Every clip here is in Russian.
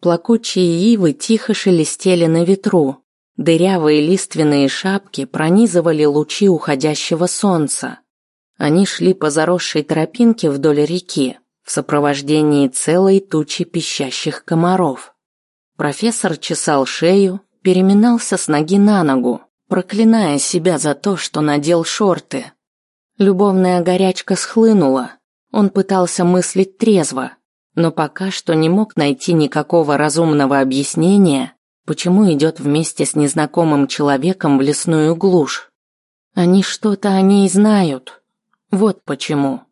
Плакучие ивы тихо шелестели на ветру. Дырявые лиственные шапки пронизывали лучи уходящего солнца. Они шли по заросшей тропинке вдоль реки в сопровождении целой тучи пищащих комаров. Профессор чесал шею, переминался с ноги на ногу, проклиная себя за то, что надел шорты. Любовная горячка схлынула. Он пытался мыслить трезво, но пока что не мог найти никакого разумного объяснения, почему идет вместе с незнакомым человеком в лесную глушь. Они что-то о ней знают. Вот почему.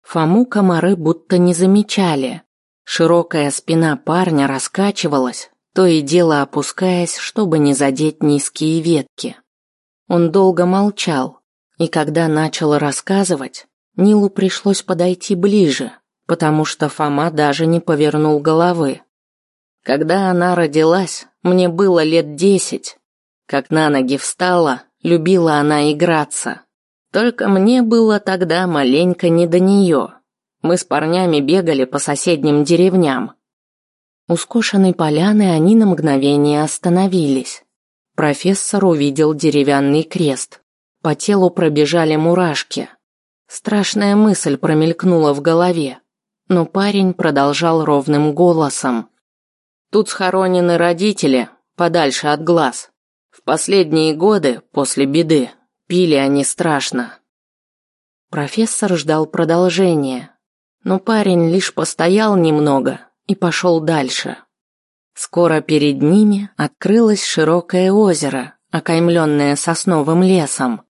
Фому комары будто не замечали. Широкая спина парня раскачивалась, то и дело опускаясь, чтобы не задеть низкие ветки. Он долго молчал, и когда начал рассказывать, Нилу пришлось подойти ближе, потому что Фома даже не повернул головы. Когда она родилась, мне было лет десять. Как на ноги встала, любила она играться. Только мне было тогда маленько не до нее. Мы с парнями бегали по соседним деревням. У скошенной поляны они на мгновение остановились. Профессор увидел деревянный крест. По телу пробежали мурашки. Страшная мысль промелькнула в голове но парень продолжал ровным голосом. Тут схоронены родители, подальше от глаз. В последние годы, после беды, пили они страшно. Профессор ждал продолжения, но парень лишь постоял немного и пошел дальше. Скоро перед ними открылось широкое озеро, окаймленное сосновым лесом.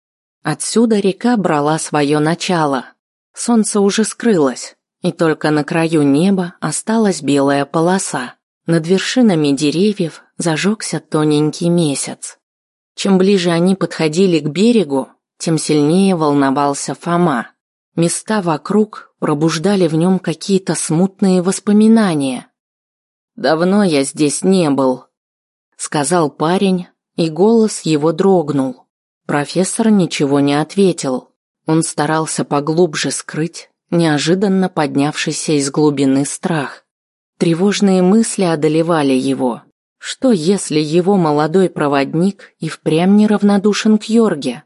Отсюда река брала свое начало. Солнце уже скрылось, и только на краю неба осталась белая полоса. Над вершинами деревьев зажегся тоненький месяц. Чем ближе они подходили к берегу, тем сильнее волновался Фома. Места вокруг пробуждали в нем какие-то смутные воспоминания. «Давно я здесь не был», — сказал парень, и голос его дрогнул. Профессор ничего не ответил. Он старался поглубже скрыть неожиданно поднявшийся из глубины страх. Тревожные мысли одолевали его. Что если его молодой проводник и впрямь неравнодушен к Йорге?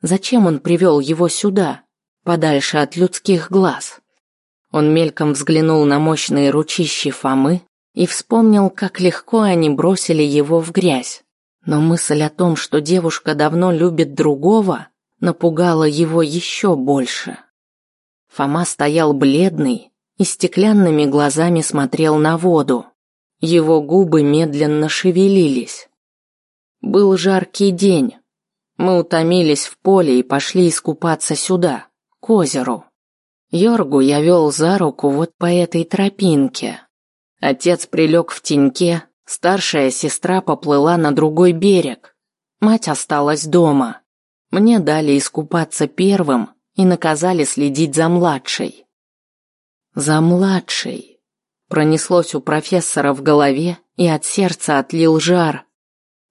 Зачем он привел его сюда, подальше от людских глаз? Он мельком взглянул на мощные ручищи Фомы и вспомнил, как легко они бросили его в грязь. Но мысль о том, что девушка давно любит другого, напугала его еще больше. Фома стоял бледный и стеклянными глазами смотрел на воду. Его губы медленно шевелились. Был жаркий день. Мы утомились в поле и пошли искупаться сюда, к озеру. Йоргу я вел за руку вот по этой тропинке. Отец прилег в теньке, старшая сестра поплыла на другой берег. Мать осталась дома. Мне дали искупаться первым, и наказали следить за младшей. За младшей. Пронеслось у профессора в голове, и от сердца отлил жар.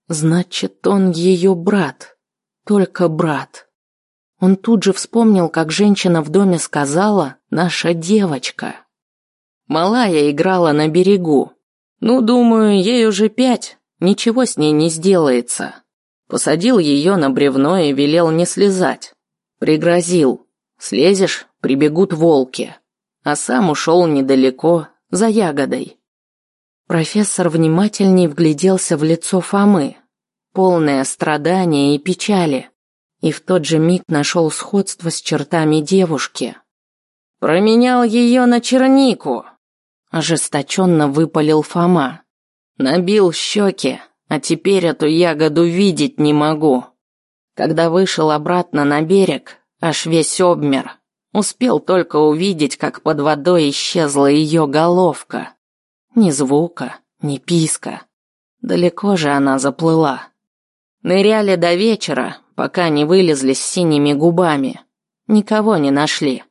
Значит, он ее брат. Только брат. Он тут же вспомнил, как женщина в доме сказала «наша девочка». Малая играла на берегу. Ну, думаю, ей уже пять, ничего с ней не сделается. Посадил ее на бревно и велел не слезать. Пригрозил. Слезешь, прибегут волки. А сам ушел недалеко, за ягодой. Профессор внимательней вгляделся в лицо Фомы, полное страдания и печали, и в тот же миг нашел сходство с чертами девушки. «Променял ее на чернику!» Ожесточенно выпалил Фома. «Набил щеки, а теперь эту ягоду видеть не могу. Когда вышел обратно на берег, аж весь обмер. Успел только увидеть, как под водой исчезла ее головка. Ни звука, ни писка. Далеко же она заплыла. Ныряли до вечера, пока не вылезли с синими губами. Никого не нашли.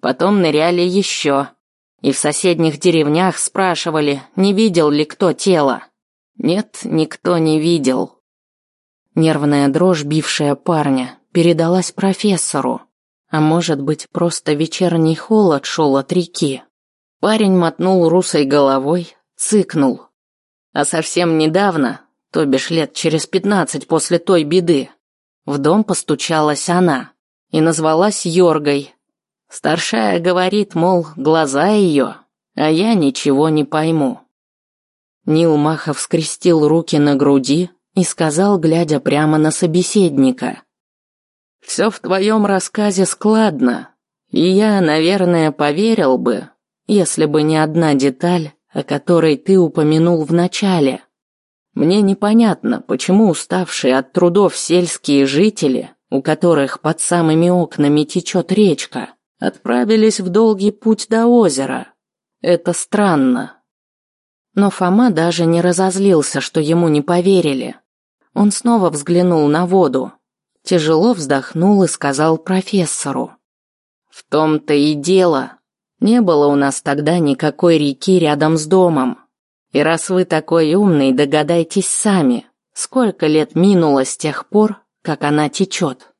Потом ныряли еще. И в соседних деревнях спрашивали, не видел ли кто тело. Нет, никто не видел. Нервная дрожь, бившая парня, передалась профессору. А может быть, просто вечерний холод шел от реки. Парень мотнул русой головой, цыкнул. А совсем недавно, то бишь лет через пятнадцать после той беды, в дом постучалась она и назвалась Йоргой. Старшая говорит, мол, глаза ее, а я ничего не пойму. Нил Махов скрестил руки на груди и сказал, глядя прямо на собеседника. «Все в твоем рассказе складно, и я, наверное, поверил бы, если бы не одна деталь, о которой ты упомянул в начале. Мне непонятно, почему уставшие от трудов сельские жители, у которых под самыми окнами течет речка, отправились в долгий путь до озера. Это странно. Но Фома даже не разозлился, что ему не поверили. Он снова взглянул на воду, тяжело вздохнул и сказал профессору. «В том-то и дело. Не было у нас тогда никакой реки рядом с домом. И раз вы такой умный, догадайтесь сами, сколько лет минуло с тех пор, как она течет».